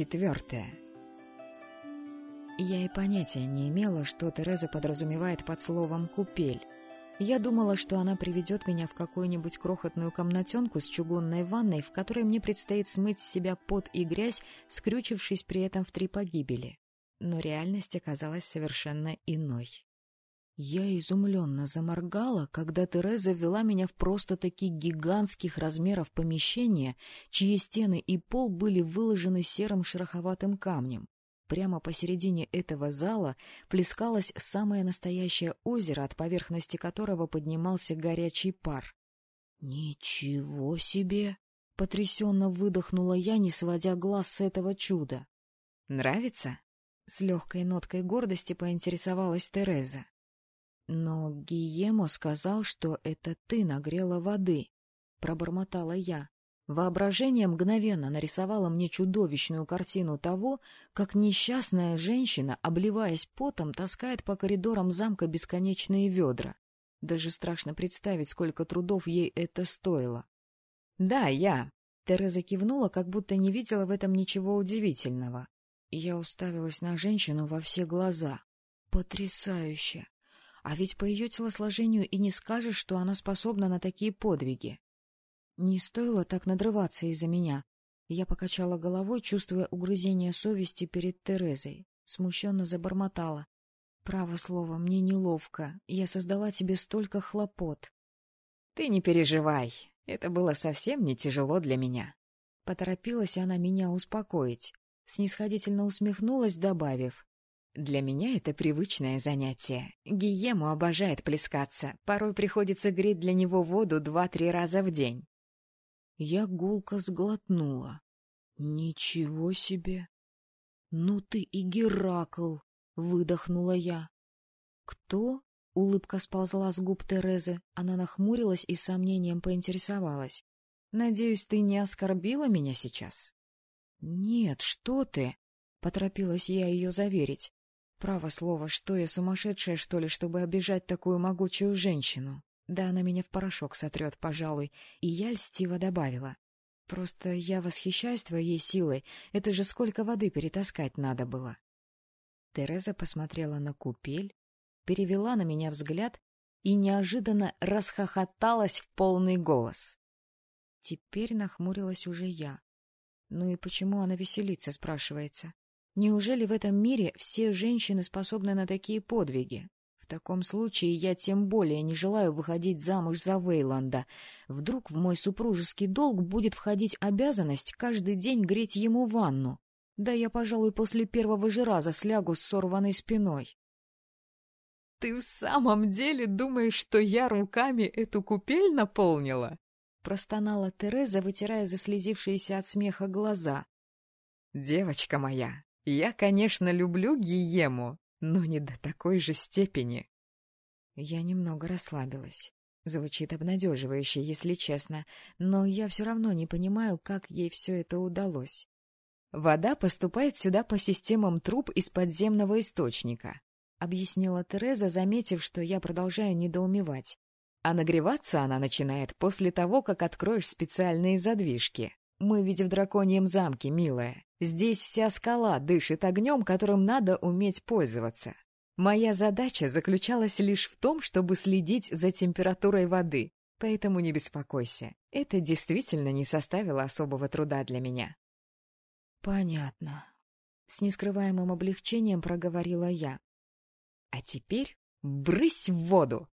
Глава четвертая Я и понятия не имела, что Тереза подразумевает под словом «купель». Я думала, что она приведет меня в какую-нибудь крохотную комнатенку с чугунной ванной, в которой мне предстоит смыть с себя пот и грязь, скрючившись при этом в три погибели. Но реальность оказалась совершенно иной. Я изумленно заморгала, когда Тереза ввела меня в просто-таки гигантских размеров помещение, чьи стены и пол были выложены серым шероховатым камнем. Прямо посередине этого зала плескалось самое настоящее озеро, от поверхности которого поднимался горячий пар. «Ничего себе!» — потрясенно выдохнула я, не сводя глаз с этого чуда. «Нравится?» — с легкой ноткой гордости поинтересовалась Тереза. Но Гиемо сказал, что это ты нагрела воды, — пробормотала я. Воображение мгновенно нарисовало мне чудовищную картину того, как несчастная женщина, обливаясь потом, таскает по коридорам замка бесконечные ведра. Даже страшно представить, сколько трудов ей это стоило. — Да, я. Тереза кивнула, как будто не видела в этом ничего удивительного. Я уставилась на женщину во все глаза. Потрясающе! А ведь по ее телосложению и не скажешь, что она способна на такие подвиги. Не стоило так надрываться из-за меня. Я покачала головой, чувствуя угрызение совести перед Терезой. Смущенно забормотала. Право слово, мне неловко. Я создала тебе столько хлопот. — Ты не переживай. Это было совсем не тяжело для меня. Поторопилась она меня успокоить. Снисходительно усмехнулась, добавив. Для меня это привычное занятие. Гиему обожает плескаться. Порой приходится греть для него воду два-три раза в день. Я гулко сглотнула. Ничего себе! Ну ты и Геракл! Выдохнула я. Кто? Улыбка сползла с губ Терезы. Она нахмурилась и с сомнением поинтересовалась. Надеюсь, ты не оскорбила меня сейчас? Нет, что ты! Поторопилась я ее заверить. Право слово, что я сумасшедшая, что ли, чтобы обижать такую могучую женщину? Да она меня в порошок сотрет, пожалуй. И я льстиво добавила. Просто я восхищаюсь твоей силой. Это же сколько воды перетаскать надо было. Тереза посмотрела на купель, перевела на меня взгляд и неожиданно расхохоталась в полный голос. Теперь нахмурилась уже я. Ну и почему она веселится, спрашивается? Неужели в этом мире все женщины способны на такие подвиги? В таком случае я тем более не желаю выходить замуж за Вейланда. Вдруг в мой супружеский долг будет входить обязанность каждый день греть ему ванну. Да я, пожалуй, после первого же раза слягу с сорванной спиной. — Ты в самом деле думаешь, что я руками эту купель наполнила? — простонала Тереза, вытирая заслезившиеся от смеха глаза. — Девочка моя, я, конечно, люблю Гиему, но не до такой же степени. Я немного расслабилась. Звучит обнадеживающе, если честно, но я все равно не понимаю, как ей все это удалось. «Вода поступает сюда по системам труб из подземного источника», — объяснила Тереза, заметив, что я продолжаю недоумевать. «А нагреваться она начинает после того, как откроешь специальные задвижки. Мы ведь в драконьем замке, милая. Здесь вся скала дышит огнем, которым надо уметь пользоваться. Моя задача заключалась лишь в том, чтобы следить за температурой воды. Поэтому не беспокойся. Это действительно не составило особого труда для меня. Понятно. С нескрываемым облегчением проговорила я. А теперь брысь в воду,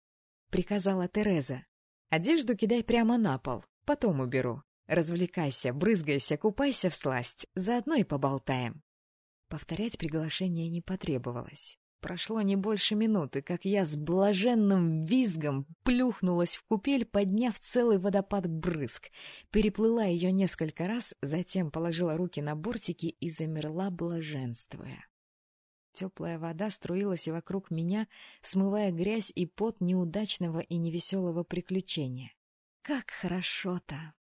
приказала Тереза. Одежду кидай прямо на пол, потом уберу. Развлекайся, брызгайся, купайся в сласть, заодно и поболтаем. Повторять приглашение не потребовалось. Прошло не больше минуты, как я с блаженным визгом плюхнулась в купель, подняв целый водопад брызг. Переплыла ее несколько раз, затем положила руки на бортики и замерла, блаженствуя. Теплая вода струилась вокруг меня, смывая грязь и пот неудачного и невеселого приключения. Как хорошо-то!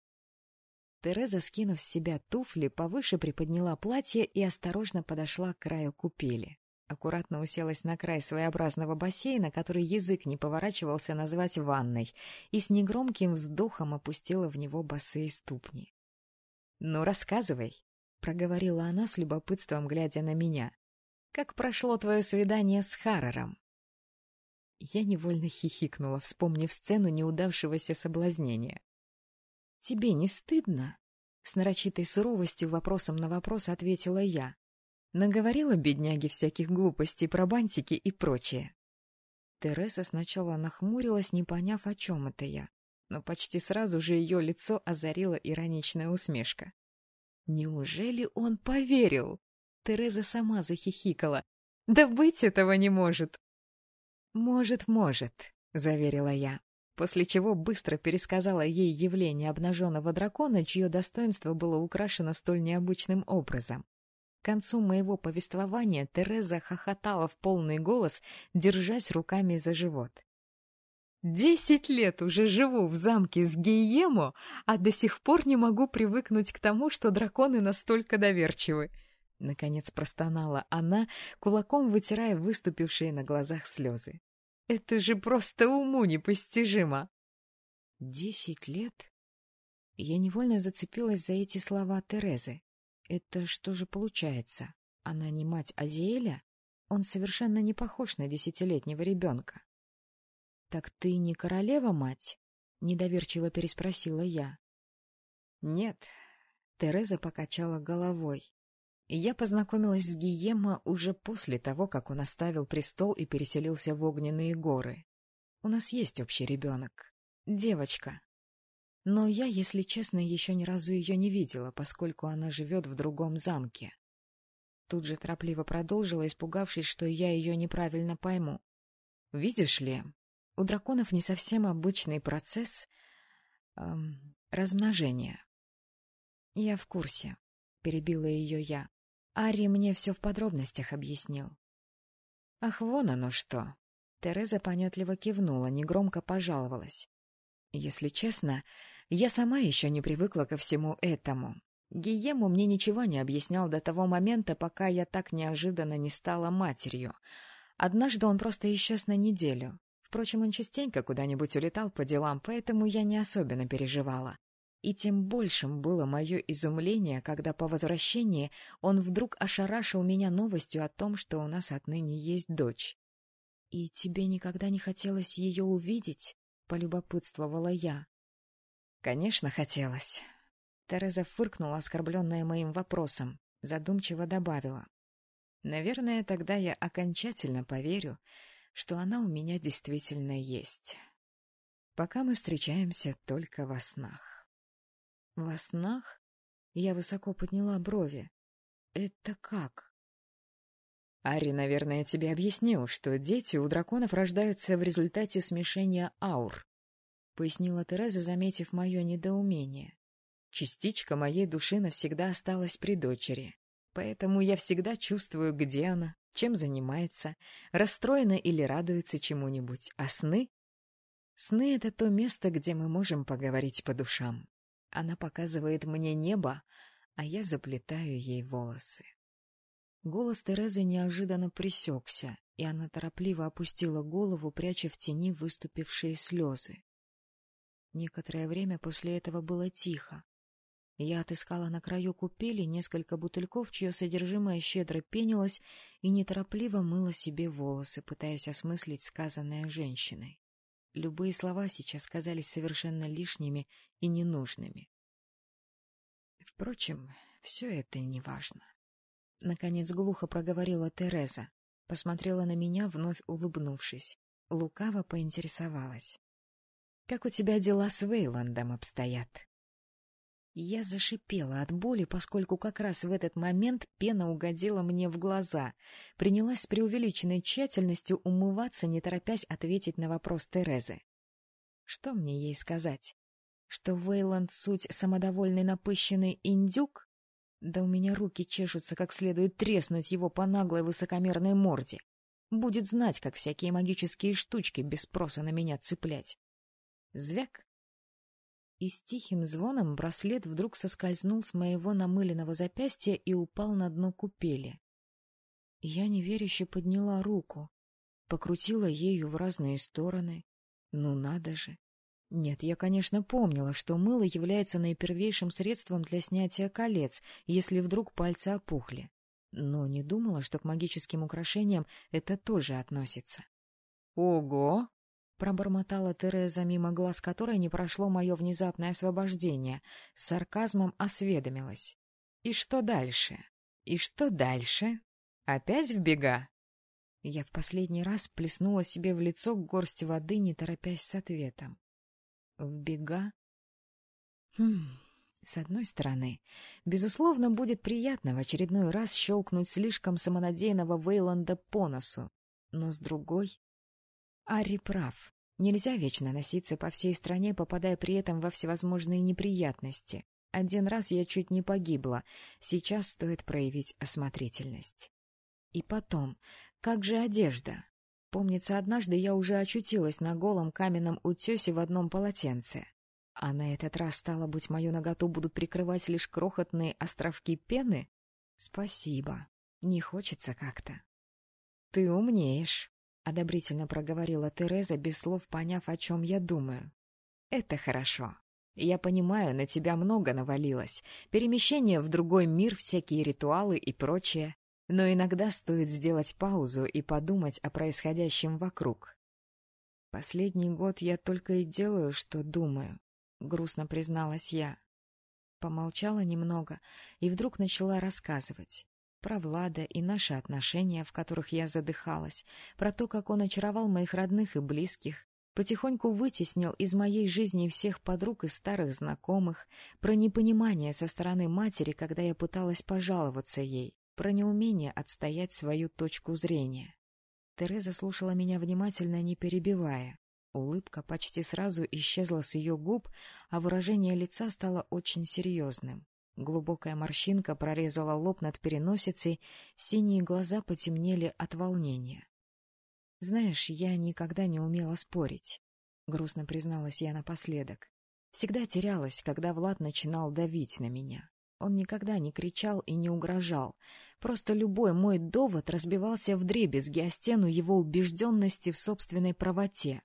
Тереза, скинув с себя туфли, повыше приподняла платье и осторожно подошла к краю купели. Аккуратно уселась на край своеобразного бассейна, который язык не поворачивался назвать ванной, и с негромким вздохом опустила в него босые ступни. — Ну, рассказывай, — проговорила она с любопытством, глядя на меня. «Как прошло твое свидание с Харрером?» Я невольно хихикнула, вспомнив сцену неудавшегося соблазнения. «Тебе не стыдно?» С нарочитой суровостью вопросом на вопрос ответила я. Наговорила бедняге всяких глупостей про бантики и прочее. Тереса сначала нахмурилась, не поняв, о чем это я, но почти сразу же ее лицо озарила ироничная усмешка. Неужели он поверил? Тереза сама захихикала. Да быть этого не может. Может, может, заверила я после чего быстро пересказала ей явление обнаженного дракона, чье достоинство было украшено столь необычным образом. К концу моего повествования Тереза хохотала в полный голос, держась руками за живот. «Десять лет уже живу в замке с Гиемо, а до сих пор не могу привыкнуть к тому, что драконы настолько доверчивы!» Наконец простонала она, кулаком вытирая выступившие на глазах слезы. Это же просто уму непостижимо. Десять лет? Я невольно зацепилась за эти слова Терезы. Это что же получается? Она не мать Азиэля? Он совершенно не похож на десятилетнего ребенка. — Так ты не королева-мать? — недоверчиво переспросила я. — Нет. Тереза покачала головой. Я познакомилась с Гиема уже после того, как он оставил престол и переселился в огненные горы. У нас есть общий ребенок. Девочка. Но я, если честно, еще ни разу ее не видела, поскольку она живет в другом замке. Тут же торопливо продолжила, испугавшись, что я ее неправильно пойму. Видишь ли, у драконов не совсем обычный процесс эм, размножения. Я в курсе, перебила ее я. Ари мне все в подробностях объяснил. Ах, вон оно что! Тереза понятливо кивнула, негромко пожаловалась. Если честно, я сама еще не привыкла ко всему этому. Гиему мне ничего не объяснял до того момента, пока я так неожиданно не стала матерью. Однажды он просто исчез на неделю. Впрочем, он частенько куда-нибудь улетал по делам, поэтому я не особенно переживала. И тем большим было мое изумление, когда по возвращении он вдруг ошарашил меня новостью о том, что у нас отныне есть дочь. — И тебе никогда не хотелось ее увидеть? — полюбопытствовала я. — Конечно, хотелось. Тереза фыркнула, оскорбленная моим вопросом, задумчиво добавила. — Наверное, тогда я окончательно поверю, что она у меня действительно есть. Пока мы встречаемся только во снах. Во снах? Я высоко подняла брови. Это как? Ари, наверное, тебе объяснил, что дети у драконов рождаются в результате смешения аур, — пояснила Тереза, заметив мое недоумение. Частичка моей души навсегда осталась при дочери, поэтому я всегда чувствую, где она, чем занимается, расстроена или радуется чему-нибудь, а сны? Сны — это то место, где мы можем поговорить по душам. Она показывает мне небо, а я заплетаю ей волосы. Голос Терезы неожиданно пресекся, и она торопливо опустила голову, пряча в тени выступившие слезы. Некоторое время после этого было тихо. Я отыскала на краю купели несколько бутыльков, чье содержимое щедро пенилось, и неторопливо мыла себе волосы, пытаясь осмыслить сказанное женщиной. Любые слова сейчас казались совершенно лишними и ненужными. Впрочем, все это не важно. Наконец глухо проговорила Тереза, посмотрела на меня, вновь улыбнувшись. Лукаво поинтересовалась. — Как у тебя дела с Вейландом обстоят? Я зашипела от боли, поскольку как раз в этот момент пена угодила мне в глаза. Принялась с преувеличенной тщательностью умываться, не торопясь ответить на вопрос Терезы. Что мне ей сказать? Что Вейланд суть самодовольный напыщенный индюк? Да у меня руки чешутся, как следует треснуть его по наглой высокомерной морде. Будет знать, как всякие магические штучки без спроса на меня цеплять. Звяк и с тихим звоном браслет вдруг соскользнул с моего намыленного запястья и упал на дно купели. Я неверяще подняла руку, покрутила ею в разные стороны. Ну надо же! Нет, я, конечно, помнила, что мыло является наипервейшим средством для снятия колец, если вдруг пальцы опухли. Но не думала, что к магическим украшениям это тоже относится. — Ого! — пробормотала Тереза, мимо глаз которой не прошло мое внезапное освобождение. С сарказмом осведомилась. — И что дальше? И что дальше? Опять в бега? Я в последний раз плеснула себе в лицо горсть воды, не торопясь с ответом. В бега? Хм, с одной стороны, безусловно, будет приятно в очередной раз щелкнуть слишком самонадеянного Вейланда по носу. Но с другой... Ари прав. Нельзя вечно носиться по всей стране, попадая при этом во всевозможные неприятности. Один раз я чуть не погибла. Сейчас стоит проявить осмотрительность. И потом, как же одежда? Помнится, однажды я уже очутилась на голом каменном утесе в одном полотенце. А на этот раз, стало быть, мою наготу будут прикрывать лишь крохотные островки пены? Спасибо. Не хочется как-то. — Ты умнеешь, — одобрительно проговорила Тереза, без слов поняв, о чем я думаю. — Это хорошо. Я понимаю, на тебя много навалилось. Перемещение в другой мир, всякие ритуалы и прочее. Но иногда стоит сделать паузу и подумать о происходящем вокруг. Последний год я только и делаю, что думаю, — грустно призналась я. Помолчала немного и вдруг начала рассказывать. Про Влада и наши отношения, в которых я задыхалась, про то, как он очаровал моих родных и близких, потихоньку вытеснил из моей жизни всех подруг и старых знакомых, про непонимание со стороны матери, когда я пыталась пожаловаться ей, про неумение отстоять свою точку зрения. Тереза слушала меня внимательно, не перебивая. Улыбка почти сразу исчезла с ее губ, а выражение лица стало очень серьезным. Глубокая морщинка прорезала лоб над переносицей, синие глаза потемнели от волнения. — Знаешь, я никогда не умела спорить, — грустно призналась я напоследок. Всегда терялась, когда Влад начинал давить на меня. Он никогда не кричал и не угрожал. Просто любой мой довод разбивался в дребезги о стену его убежденности в собственной правоте.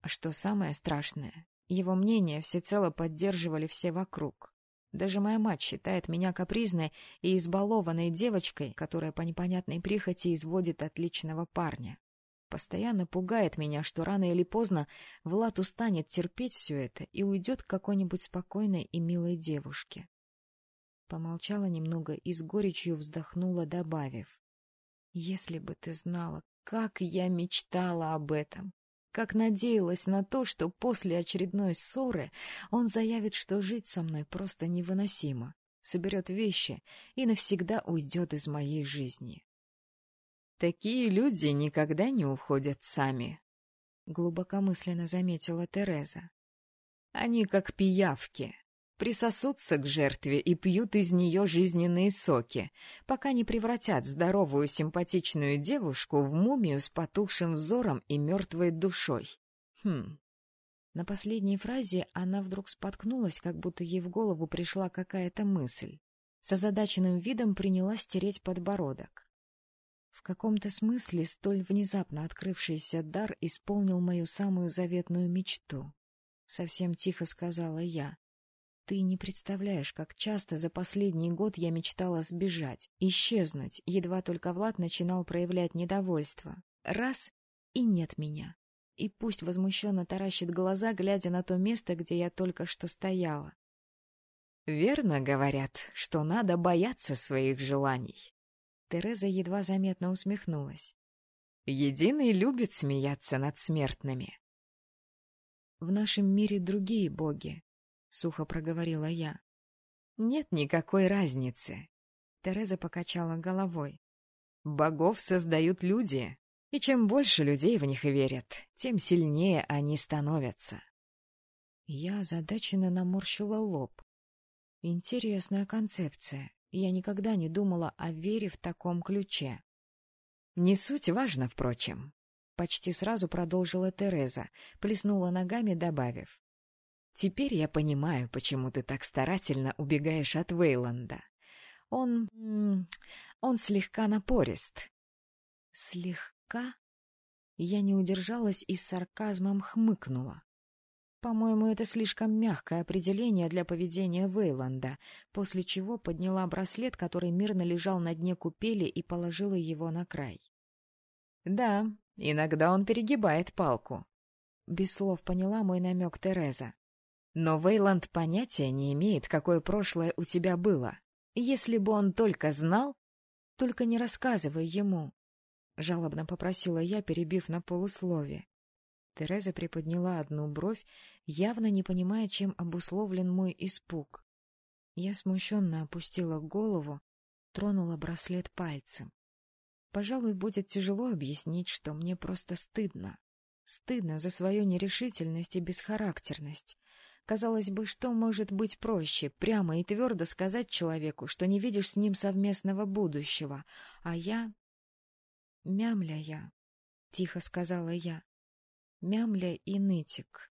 А что самое страшное, его мнение всецело поддерживали все вокруг. Даже моя мать считает меня капризной и избалованной девочкой, которая по непонятной прихоти изводит отличного парня. Постоянно пугает меня, что рано или поздно Влад устанет терпеть все это и уйдет к какой-нибудь спокойной и милой девушке. Помолчала немного и с горечью вздохнула, добавив. «Если бы ты знала, как я мечтала об этом! Как надеялась на то, что после очередной ссоры он заявит, что жить со мной просто невыносимо, соберет вещи и навсегда уйдет из моей жизни!» «Такие люди никогда не уходят сами», — глубокомысленно заметила Тереза. «Они как пиявки, присосутся к жертве и пьют из нее жизненные соки, пока не превратят здоровую симпатичную девушку в мумию с потухшим взором и мертвой душой. Хм. На последней фразе она вдруг споткнулась, как будто ей в голову пришла какая-то мысль. С озадаченным видом принялась тереть подбородок. В каком-то смысле столь внезапно открывшийся дар исполнил мою самую заветную мечту. Совсем тихо сказала я. Ты не представляешь, как часто за последний год я мечтала сбежать, исчезнуть, едва только Влад начинал проявлять недовольство. Раз — и нет меня. И пусть возмущенно таращит глаза, глядя на то место, где я только что стояла. «Верно говорят, что надо бояться своих желаний». Тереза едва заметно усмехнулась. «Единый любит смеяться над смертными». В нашем мире другие боги, — сухо проговорила я. «Нет никакой разницы», — Тереза покачала головой. «Богов создают люди, и чем больше людей в них верят, тем сильнее они становятся». Я озадаченно наморщила лоб. Интересная концепция. Я никогда не думала о вере в таком ключе. Не суть важно, впрочем. Почти сразу продолжила Тереза, плеснула ногами, добавив. Теперь я понимаю, почему ты так старательно убегаешь от Вейланда. Он... он слегка напорист. Слегка? Я не удержалась и с сарказмом хмыкнула. По-моему, это слишком мягкое определение для поведения Вейланда, после чего подняла браслет, который мирно лежал на дне купели, и положила его на край. «Да, иногда он перегибает палку», — без слов поняла мой намек Тереза. «Но Вейланд понятия не имеет, какое прошлое у тебя было. Если бы он только знал, только не рассказывай ему», — жалобно попросила я, перебив на полуслове. Тереза приподняла одну бровь, явно не понимая, чем обусловлен мой испуг. Я смущенно опустила голову, тронула браслет пальцем. Пожалуй, будет тяжело объяснить, что мне просто стыдно. Стыдно за свою нерешительность и бесхарактерность. Казалось бы, что может быть проще, прямо и твердо сказать человеку, что не видишь с ним совместного будущего, а я... Мямля я, — тихо сказала я. Мямля и нытик.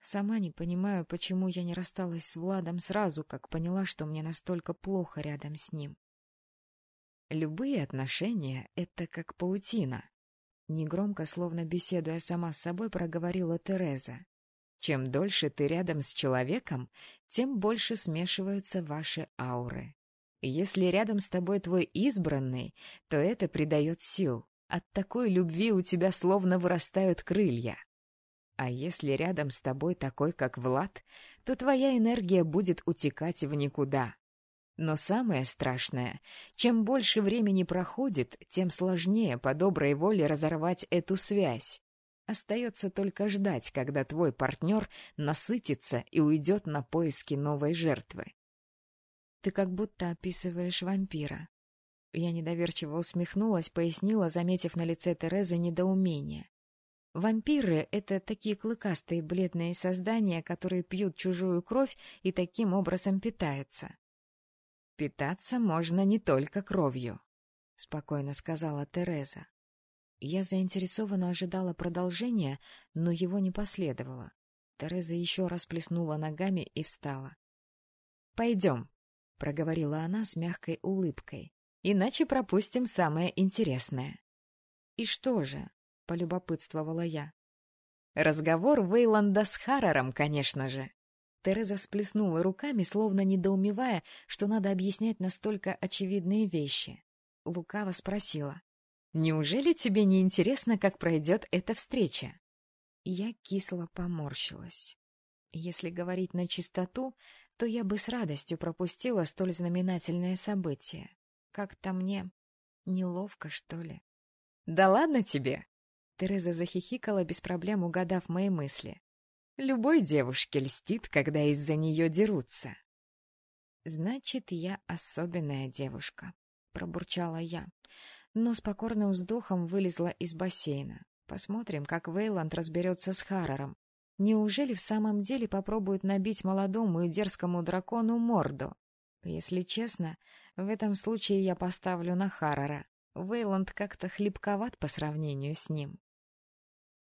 Сама не понимаю, почему я не рассталась с Владом сразу, как поняла, что мне настолько плохо рядом с ним. Любые отношения — это как паутина. Негромко, словно беседуя сама с собой, проговорила Тереза. Чем дольше ты рядом с человеком, тем больше смешиваются ваши ауры. Если рядом с тобой твой избранный, то это придает сил. От такой любви у тебя словно вырастают крылья. А если рядом с тобой такой, как Влад, то твоя энергия будет утекать в никуда. Но самое страшное, чем больше времени проходит, тем сложнее по доброй воле разорвать эту связь. Остается только ждать, когда твой партнер насытится и уйдет на поиски новой жертвы. Ты как будто описываешь вампира. Я недоверчиво усмехнулась, пояснила, заметив на лице Терезы недоумение. Вампиры — это такие клыкастые бледные создания, которые пьют чужую кровь и таким образом питаются. «Питаться можно не только кровью», — спокойно сказала Тереза. Я заинтересованно ожидала продолжения, но его не последовало. Тереза еще раз плеснула ногами и встала. «Пойдем», — проговорила она с мягкой улыбкой, — «иначе пропустим самое интересное». «И что же?» — полюбопытствовала я. Разговор Вейланда с Харрером, конечно же. Тереза всплеснула руками, словно недоумевая, что надо объяснять настолько очевидные вещи. Лукаво спросила. «Неужели тебе не интересно, как пройдет эта встреча?» Я кисло поморщилась. Если говорить на чистоту, то я бы с радостью пропустила столь знаменательное событие. Как-то мне неловко, что ли. — Да ладно тебе! Тереза захихикала, без проблем угадав мои мысли. Любой девушке льстит, когда из-за нее дерутся. «Значит, я особенная девушка», — пробурчала я, но с покорным вздохом вылезла из бассейна. Посмотрим, как Вейланд разберется с Харрером. Неужели в самом деле попробует набить молодому и дерзкому дракону морду? Если честно, в этом случае я поставлю на Харрера. Вейланд как-то хлипковат по сравнению с ним.